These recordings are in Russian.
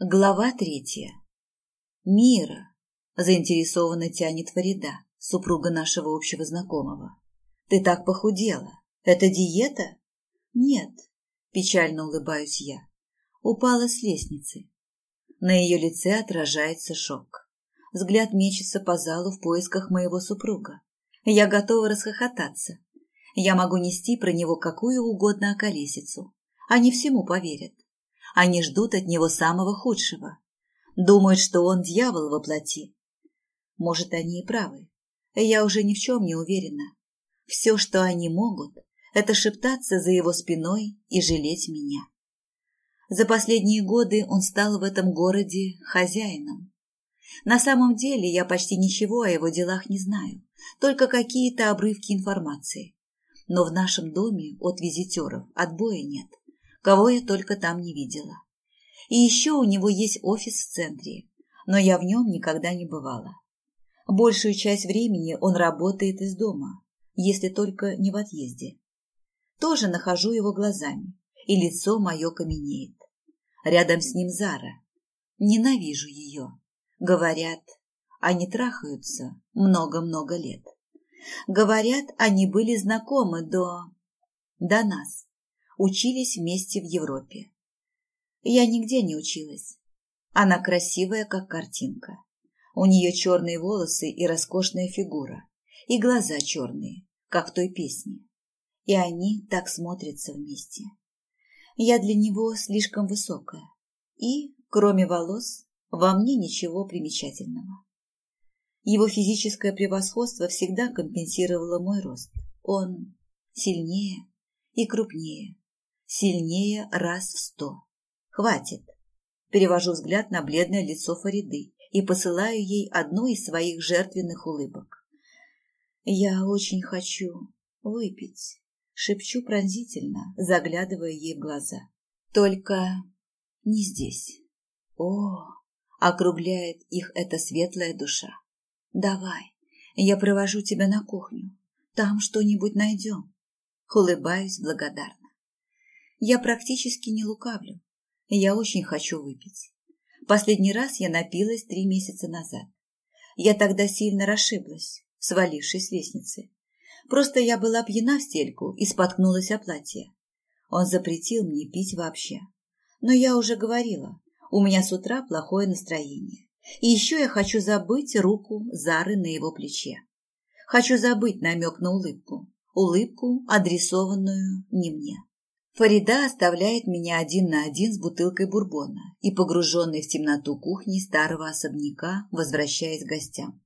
Глава третья. Мира. Заинтересованно тянет Фарида, супруга нашего общего знакомого. Ты так похудела. Это диета? Нет. Печально улыбаюсь я. Упала с лестницы. На ее лице отражается шок. Взгляд мечется по залу в поисках моего супруга. Я готова расхохотаться. Я могу нести про него какую угодно околесицу. Они всему поверят. Они ждут от него самого худшего. Думают, что он дьявол во плоти. Может, они и правы. Я уже ни в чем не уверена. Все, что они могут, это шептаться за его спиной и жалеть меня. За последние годы он стал в этом городе хозяином. На самом деле я почти ничего о его делах не знаю, только какие-то обрывки информации. Но в нашем доме от визитеров отбоя нет кого я только там не видела. И еще у него есть офис в центре, но я в нем никогда не бывала. Большую часть времени он работает из дома, если только не в отъезде. Тоже нахожу его глазами, и лицо мое каменеет. Рядом с ним Зара. Ненавижу ее. Говорят, они трахаются много-много лет. Говорят, они были знакомы до... до нас учились вместе в Европе. Я нигде не училась. Она красивая, как картинка. У нее черные волосы и роскошная фигура, и глаза черные, как в той песне. И они так смотрятся вместе. Я для него слишком высокая. И, кроме волос, во мне ничего примечательного. Его физическое превосходство всегда компенсировало мой рост. Он сильнее и крупнее, Сильнее раз в сто. Хватит. Перевожу взгляд на бледное лицо Фариды и посылаю ей одну из своих жертвенных улыбок. Я очень хочу выпить, шепчу пронзительно, заглядывая ей в глаза. Только не здесь. О, округляет их эта светлая душа. Давай, я провожу тебя на кухню. Там что-нибудь найдем. Улыбаюсь благодарно. Я практически не лукавлю. Я очень хочу выпить. Последний раз я напилась три месяца назад. Я тогда сильно расшиблась, свалившись с лестницы. Просто я была пьяна в стельку и споткнулась о платье. Он запретил мне пить вообще. Но я уже говорила, у меня с утра плохое настроение. И еще я хочу забыть руку Зары на его плече. Хочу забыть намек на улыбку. Улыбку, адресованную не мне. Фарида оставляет меня один на один с бутылкой бурбона и, погруженный в темноту кухни старого особняка, возвращаясь к гостям.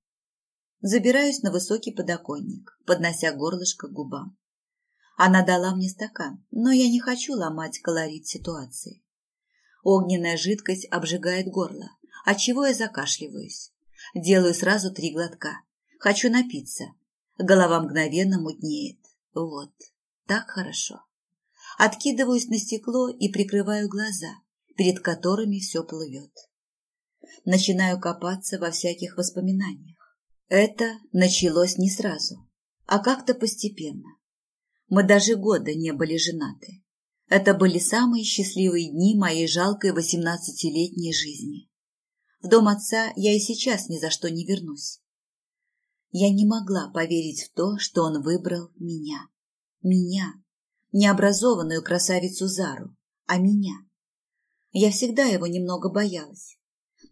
Забираюсь на высокий подоконник, поднося горлышко к губам. Она дала мне стакан, но я не хочу ломать колорит ситуации. Огненная жидкость обжигает горло, отчего я закашливаюсь. Делаю сразу три глотка. Хочу напиться. Голова мгновенно мутнеет. Вот, так хорошо. Откидываюсь на стекло и прикрываю глаза, перед которыми все плывет. Начинаю копаться во всяких воспоминаниях. Это началось не сразу, а как-то постепенно. Мы даже года не были женаты. Это были самые счастливые дни моей жалкой восемнадцатилетней жизни. В дом отца я и сейчас ни за что не вернусь. Я не могла поверить в то, что он выбрал меня. Меня, необразованную красавицу Зару, а меня. Я всегда его немного боялась.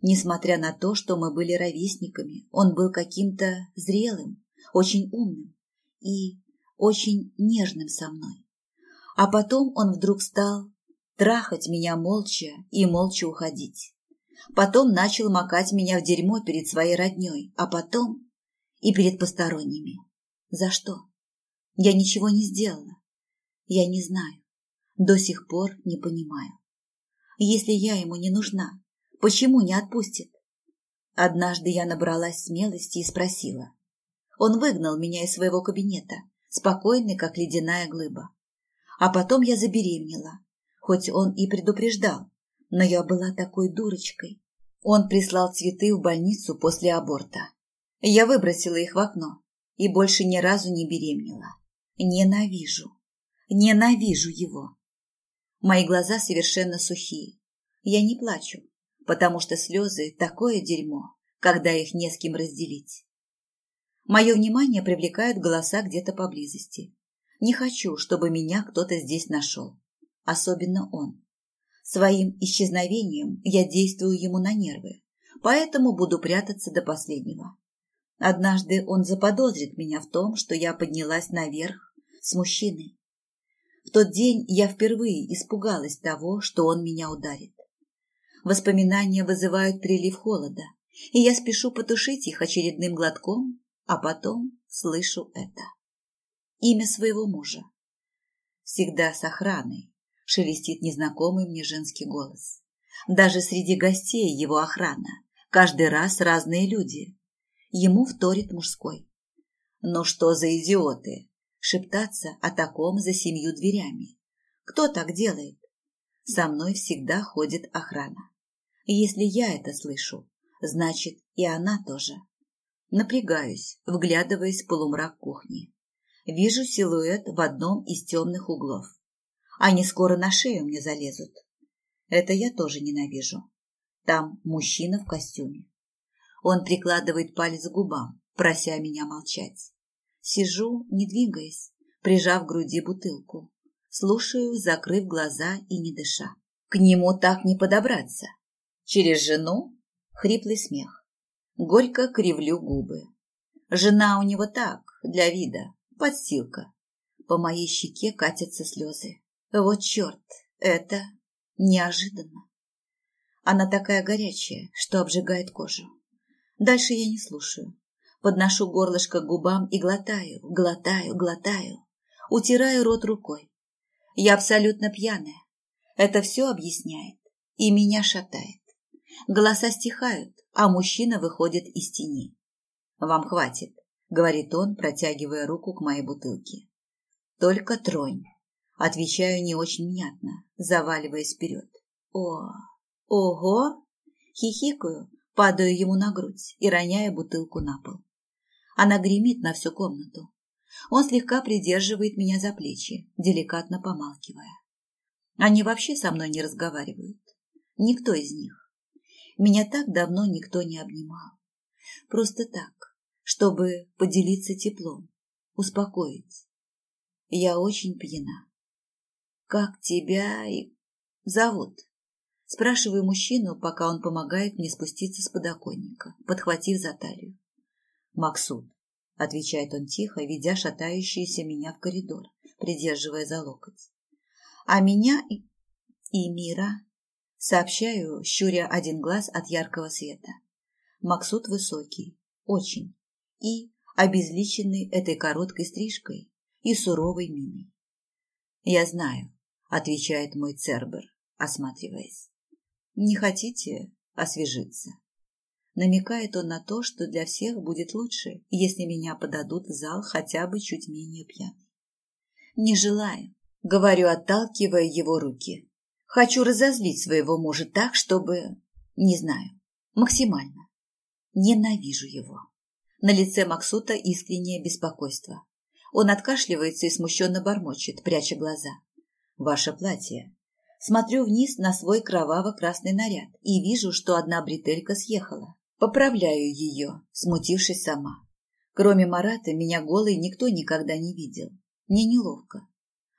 Несмотря на то, что мы были ровесниками, он был каким-то зрелым, очень умным и очень нежным со мной. А потом он вдруг стал трахать меня молча и молча уходить. Потом начал макать меня в дерьмо перед своей родней, а потом и перед посторонними. За что? Я ничего не сделала. Я не знаю. До сих пор не понимаю. Если я ему не нужна, почему не отпустит? Однажды я набралась смелости и спросила. Он выгнал меня из своего кабинета, спокойный, как ледяная глыба. А потом я забеременела, хоть он и предупреждал, но я была такой дурочкой. Он прислал цветы в больницу после аборта. Я выбросила их в окно и больше ни разу не беременела. Ненавижу. Ненавижу его. Мои глаза совершенно сухие. Я не плачу, потому что слезы – такое дерьмо, когда их не с кем разделить. Мое внимание привлекают голоса где-то поблизости. Не хочу, чтобы меня кто-то здесь нашел. Особенно он. Своим исчезновением я действую ему на нервы, поэтому буду прятаться до последнего. Однажды он заподозрит меня в том, что я поднялась наверх с мужчиной. Тот день я впервые испугалась того, что он меня ударит. Воспоминания вызывают прилив холода, и я спешу потушить их очередным глотком, а потом слышу это. Имя своего мужа. Всегда с охраной шелестит незнакомый мне женский голос. Даже среди гостей его охрана. Каждый раз разные люди. Ему вторит мужской. «Ну что за идиоты?» Шептаться о таком за семью дверями. Кто так делает? Со мной всегда ходит охрана. Если я это слышу, значит и она тоже. Напрягаюсь, вглядываясь в полумрак кухни. Вижу силуэт в одном из темных углов. Они скоро на шею мне залезут. Это я тоже ненавижу. Там мужчина в костюме. Он прикладывает палец к губам, прося меня молчать. Сижу, не двигаясь, прижав к груди бутылку. Слушаю, закрыв глаза и не дыша. К нему так не подобраться. Через жену хриплый смех. Горько кривлю губы. Жена у него так, для вида, подстилка. По моей щеке катятся слезы. Вот черт, это неожиданно. Она такая горячая, что обжигает кожу. Дальше я не слушаю. Подношу горлышко к губам и глотаю, глотаю, глотаю. Утираю рот рукой. Я абсолютно пьяная. Это все объясняет. И меня шатает. Голоса стихают, а мужчина выходит из тени. «Вам хватит», — говорит он, протягивая руку к моей бутылке. «Только тронь», — отвечаю не очень внятно, заваливаясь вперед. «О, ого!» — хихикаю, падаю ему на грудь и роняю бутылку на пол. Она гремит на всю комнату. Он слегка придерживает меня за плечи, деликатно помалкивая. Они вообще со мной не разговаривают. Никто из них. Меня так давно никто не обнимал. Просто так, чтобы поделиться теплом, успокоить. Я очень пьяна. Как тебя и зовут? Спрашиваю мужчину, пока он помогает мне спуститься с подоконника, подхватив за талию. Максут, отвечает он тихо, ведя шатающуюся меня в коридор, придерживая за локоть. А меня и, и Мира, сообщаю, щуря один глаз от яркого света. Максут высокий, очень, и обезличенный этой короткой стрижкой и суровой миной. «Я знаю», — отвечает мой Цербер, осматриваясь. «Не хотите освежиться?» Намекает он на то, что для всех будет лучше, если меня подадут в зал хотя бы чуть менее пьяный. «Не желаю», — говорю, отталкивая его руки. «Хочу разозлить своего мужа так, чтобы... Не знаю. Максимально. Ненавижу его». На лице Максута искреннее беспокойство. Он откашливается и смущенно бормочет, пряча глаза. «Ваше платье». Смотрю вниз на свой кроваво-красный наряд и вижу, что одна бретелька съехала. Поправляю ее, смутившись сама. Кроме Марата, меня голой никто никогда не видел. Мне неловко.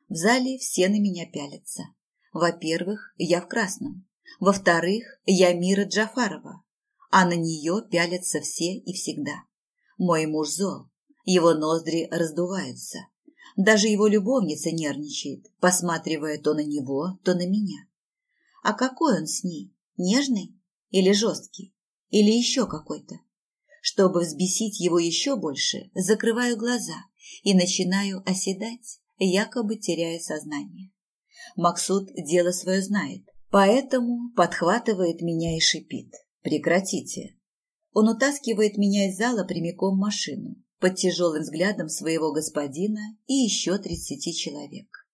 В зале все на меня пялятся. Во-первых, я в красном. Во-вторых, я Мира Джафарова. А на нее пялятся все и всегда. Мой муж зол. Его ноздри раздуваются. Даже его любовница нервничает, посматривая то на него, то на меня. А какой он с ней? Нежный или жесткий? Или еще какой-то. Чтобы взбесить его еще больше, закрываю глаза и начинаю оседать, якобы теряя сознание. Максут дело свое знает, поэтому подхватывает меня и шипит. «Прекратите!» Он утаскивает меня из зала прямиком в машину, под тяжелым взглядом своего господина и еще тридцати человек.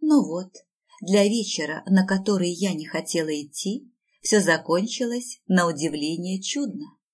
Ну вот, для вечера, на который я не хотела идти, все закончилось, на удивление, чудно.